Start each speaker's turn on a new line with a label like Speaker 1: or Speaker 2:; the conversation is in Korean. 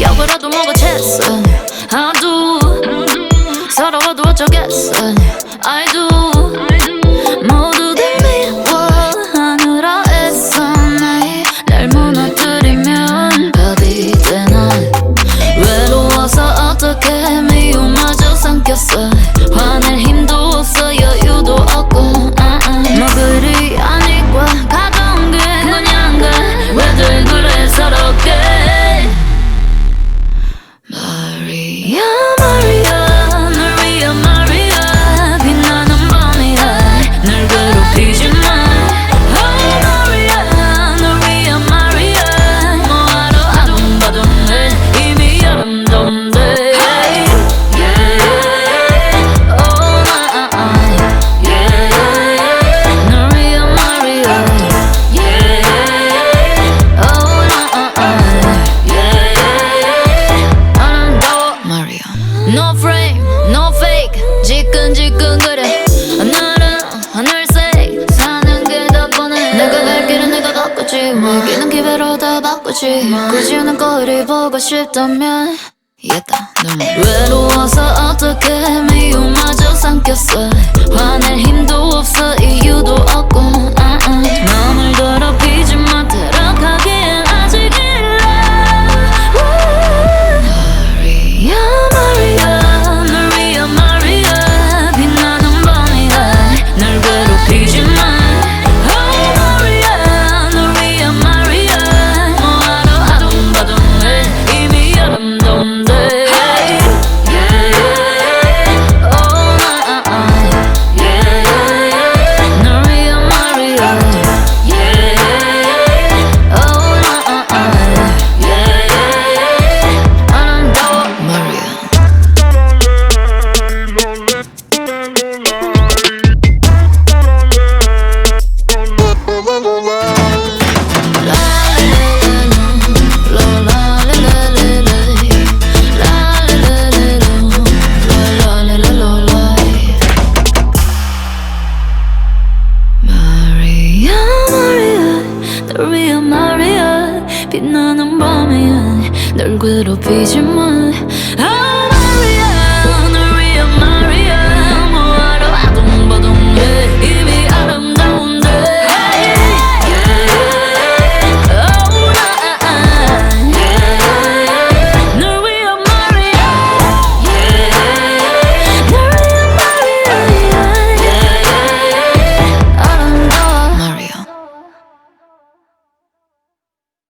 Speaker 1: 여보라도 뭐가 됐어 I do 서러워도 어쩌겠어 기회로 다 바꾸지. 꾸준한 거리 보고 싶다면 약간 yeah, 외로워서 빛나는 밤에 널 괴롭히지 마 아,